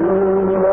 العالمين